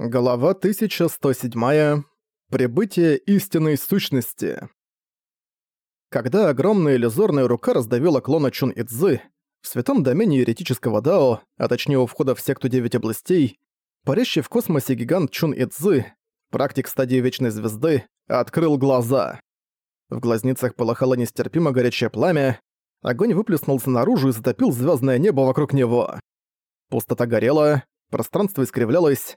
Глава 1107. Прибытие истинной сущности. Когда огромная иллюзорная рука раздавила клона Чун Идзы, в святом домене еретического Дао, а точнее у входа в секту Девять областей, парящий в космосе гигант Чун Идзы, практик стадии Вечной Звезды, открыл глаза. В глазницах полыхало нестерпимо горячее пламя, огонь выплеснулся наружу и затопил звездное небо вокруг него. Пустота горела, пространство искривлялось,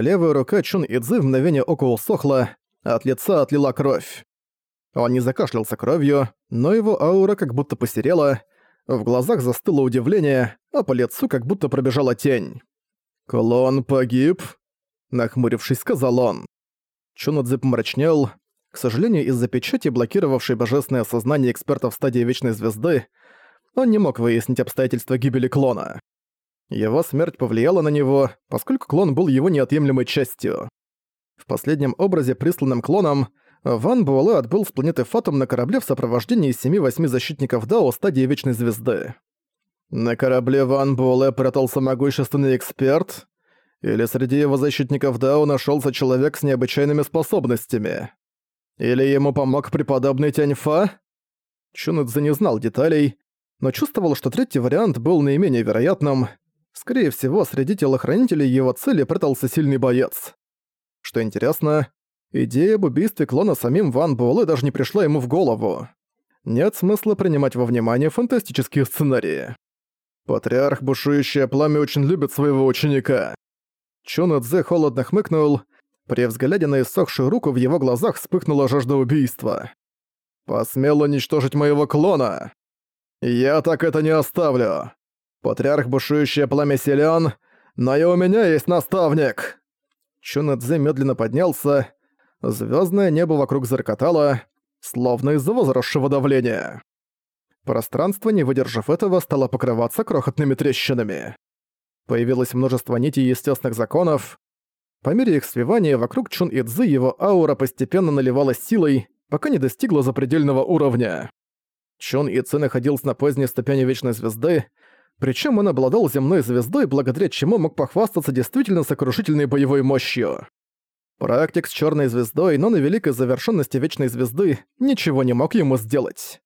Левая рука Чун Идзы в мгновение ока усохла, а от лица отлила кровь. Он не закашлялся кровью, но его аура как будто посерела, в глазах застыло удивление, а по лицу как будто пробежала тень. «Клон погиб?» – нахмурившись, сказал он. Чун Идзы помрачнел. К сожалению, из-за печати, блокировавшей божественное сознание экспертов стадии Вечной Звезды, он не мог выяснить обстоятельства гибели клона. Его смерть повлияла на него, поскольку клон был его неотъемлемой частью. В последнем образе, присланном клоном, Ван Буэлэ отбыл с планеты Фатум на корабле в сопровождении 7-8 защитников Дао стадии Вечной Звезды. На корабле Ван Буэлэ прятался могущественный эксперт? Или среди его защитников Дао нашелся человек с необычайными способностями? Или ему помог преподобный Тяньфа? Чунэцзэ не знал деталей, но чувствовал, что третий вариант был наименее вероятным — Скорее всего, среди телохранителей его цели прятался сильный боец. Что интересно, идея об убийстве клона самим Ван Буэлэ даже не пришла ему в голову. Нет смысла принимать во внимание фантастические сценарии. Патриарх Бушующее Пламя очень любит своего ученика. Чон Эдзе холодно хмыкнул. При взгляде на иссохшую руку в его глазах вспыхнула жажда убийства. «Посмел уничтожить моего клона! Я так это не оставлю! Патриарх бушующее пламя силён, но и у меня есть наставник!» Чунэцзэ медленно поднялся, звездное небо вокруг зарокотало, словно из-за возросшего давления. Пространство, не выдержав этого, стало покрываться крохотными трещинами. Появилось множество нитей естественных законов. По мере их свивания вокруг Чун Идзы его аура постепенно наливалась силой, пока не достигла запредельного уровня. Чун Идзы находился на поздней ступени Вечной Звезды, причем он обладал земной звездой, благодаря чему мог похвастаться действительно сокрушительной боевой мощью. Практик с черной звездой, но на великой завершенности Вечной Звезды ничего не мог ему сделать.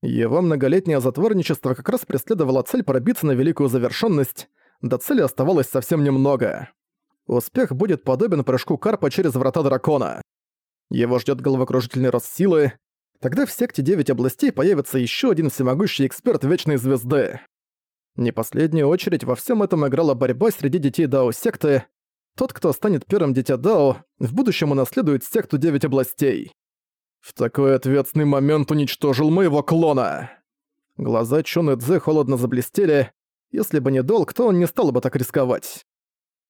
Его многолетнее затворничество как раз преследовало цель пробиться на великую завершенность, до цели оставалось совсем немного. Успех будет подобен прыжку карпа через врата дракона. Его ждет головокружительный рост силы, тогда в секте Девять областей появится еще один всемогущий эксперт Вечной Звезды. Не последнюю очередь во всем этом играла борьба среди детей Дао-секты. Тот, кто станет первым дитя Дао, в будущем унаследует секту Девять областей. В такой ответственный момент уничтожил моего клона. Глаза Чон и Цзэ холодно заблестели. Если бы не долг, то он не стал бы так рисковать.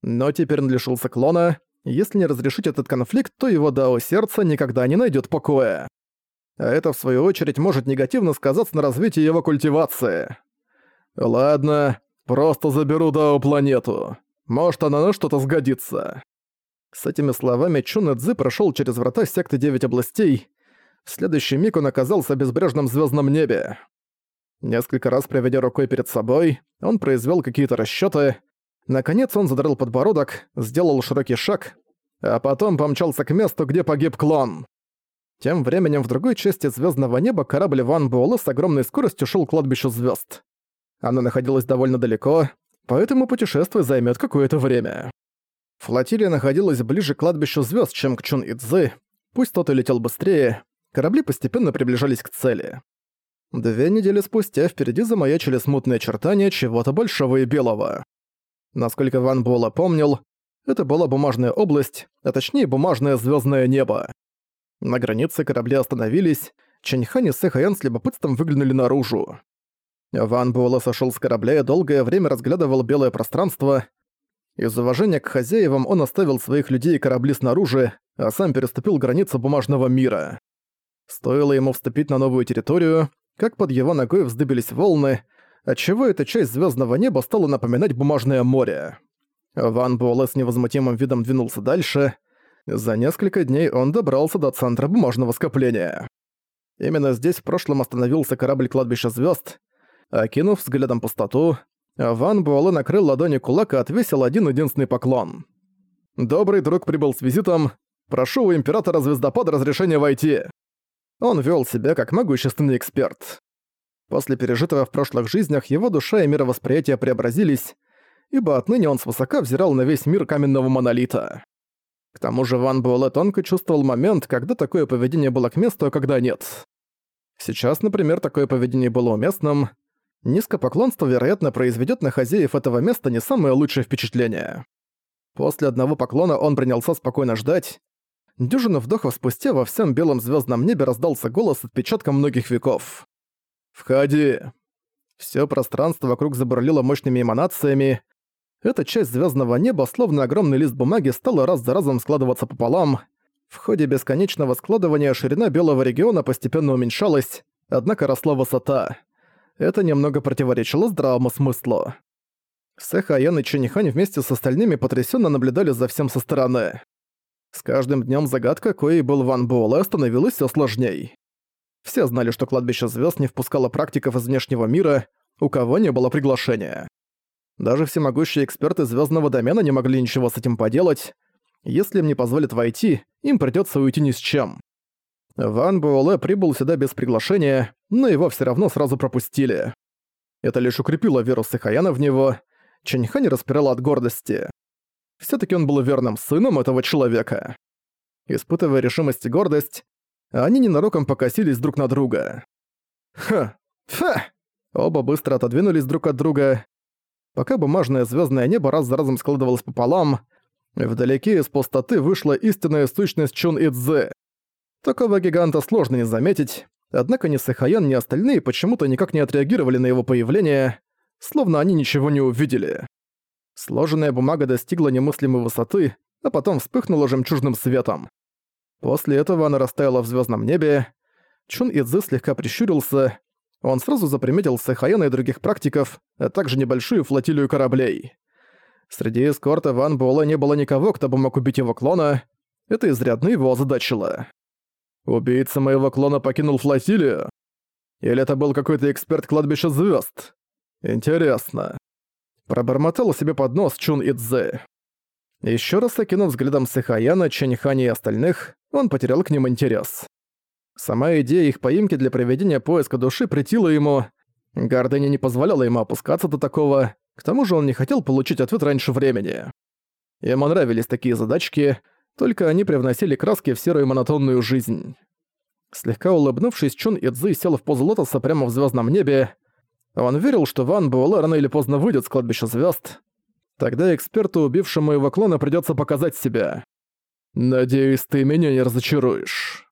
Но теперь он лишился клона. Если не разрешить этот конфликт, то его Дао-сердце никогда не найдет покоя. А это, в свою очередь, может негативно сказаться на развитии его культивации. «Ладно, просто заберу Дао-планету. Может, она на что-то сгодится». С этими словами Чун Эдзи прошёл через врата секты Девять областей. В следующий миг он оказался в безбрежном звёздном небе. Несколько раз проведя рукой перед собой, он произвёл какие-то расчёты. Наконец он задрал подбородок, сделал широкий шаг, а потом помчался к месту, где погиб клон. Тем временем в другой части звёздного неба корабль Ван Буэлэ с огромной скоростью шёл к кладбищу звёзд. Она находилась довольно далеко, поэтому путешествие займет какое-то время. Флотилия находилась ближе к кладбищу звезд, чем к Чун-Идзы. Пусть тот и летел быстрее, корабли постепенно приближались к цели. Две недели спустя впереди замаячили смутные очертания чего-то большого и белого. Насколько Ван Буэлла помнил, это была бумажная область, а точнее бумажное звездное небо. На границе корабли остановились, Чэньхань и Сэхаян с любопытством выглянули наружу. Ван Буэлэ сошёл с корабля и долгое время разглядывал белое пространство. Из уважения к хозяевам он оставил своих людей и корабли снаружи, а сам переступил границу бумажного мира. Стоило ему вступить на новую территорию, как под его ногой вздыбились волны, отчего эта часть звездного неба стала напоминать бумажное море. Ван Буэлэ с невозмутимым видом двинулся дальше. За несколько дней он добрался до центра бумажного скопления. Именно здесь в прошлом остановился корабль кладбища звезд. Окинув взглядом пустоту, Ван Буэлэ накрыл ладони кулак и отвесил один единственный поклон. «Добрый друг прибыл с визитом. Прошу у Императора Звездопада разрешения войти». Он вел себя как могущественный эксперт. После пережитого в прошлых жизнях его душа и мировосприятие преобразились, ибо отныне он свысока взирал на весь мир каменного монолита. К тому же Ван Буэлэ тонко чувствовал момент, когда такое поведение было к месту, а когда нет. Сейчас, например, такое поведение было уместным. Низкопоклонство, вероятно, произведет на хозяев этого места не самое лучшее впечатление. После одного поклона он принялся спокойно ждать. Дюжину вдохов спустя во всем белом звездном небе раздался голос с отпечатком многих веков. «Входи!» Всё пространство вокруг забурлило мощными эманациями. Эта часть звездного неба, словно огромный лист бумаги, стала раз за разом складываться пополам. В ходе бесконечного складывания ширина белого региона постепенно уменьшалась, однако росла высота. Это немного противоречило здравому смыслу. Сэхаян и Чэньхань вместе с остальными потрясенно наблюдали за всем со стороны. С каждым днем загадка, коей был Ван Буэлэ, становилась все сложней. Все знали, что кладбище звезд не впускало практиков из внешнего мира, у кого не было приглашения. Даже всемогущие эксперты звездного домена не могли ничего с этим поделать. Если им не позволят войти, им придется уйти ни с чем. Ван Буэлэ прибыл сюда без приглашения, но его все равно сразу пропустили. Это лишь укрепило веру Сахаяна в него. Чэньхань распирала от гордости. все таки он был верным сыном этого человека. Испытывая решимость и гордость, они ненароком покосились друг на друга. Ха! Фа! Оба быстро отодвинулись друг от друга. Пока бумажное звездное небо раз за разом складывалось пополам, вдалеке из пустоты вышла истинная сущность Чун Идзе. Такого гиганта сложно не заметить, однако ни Сахаян, ни остальные почему-то никак не отреагировали на его появление, словно они ничего не увидели. Сложенная бумага достигла немыслимой высоты, а потом вспыхнула жемчужным светом. После этого она растаяла в звездном небе. Чун Идзы слегка прищурился. Он сразу заприметил Сэхаяна и других практиков, а также небольшую флотилию кораблей. Среди эскорта Ван Буэлла не было никого, кто бы мог убить его клона. Это изрядно его озадачило. Убийца моего клона покинул флотилию? Или это был какой-то эксперт кладбища звезд? Интересно. Пробормотал себе под нос Чун Идзе. Еще раз окинув взглядом Сахаяна, Чэньхани и остальных, он потерял к ним интерес. Сама идея их поимки для проведения поиска души претила ему. Гордыня не позволяла ему опускаться до такого, к тому же он не хотел получить ответ раньше времени. Ему нравились такие задачки, только они привносили краски в серую монотонную жизнь. Слегка улыбнувшись, Чун Идзы сел в позу лотоса прямо в звездном небе. Он верил, что Ван Буэлэ рано или поздно выйдет с кладбища звезд. Тогда эксперту, убившему его клона, придется показать себя. «Надеюсь, ты меня не разочаруешь».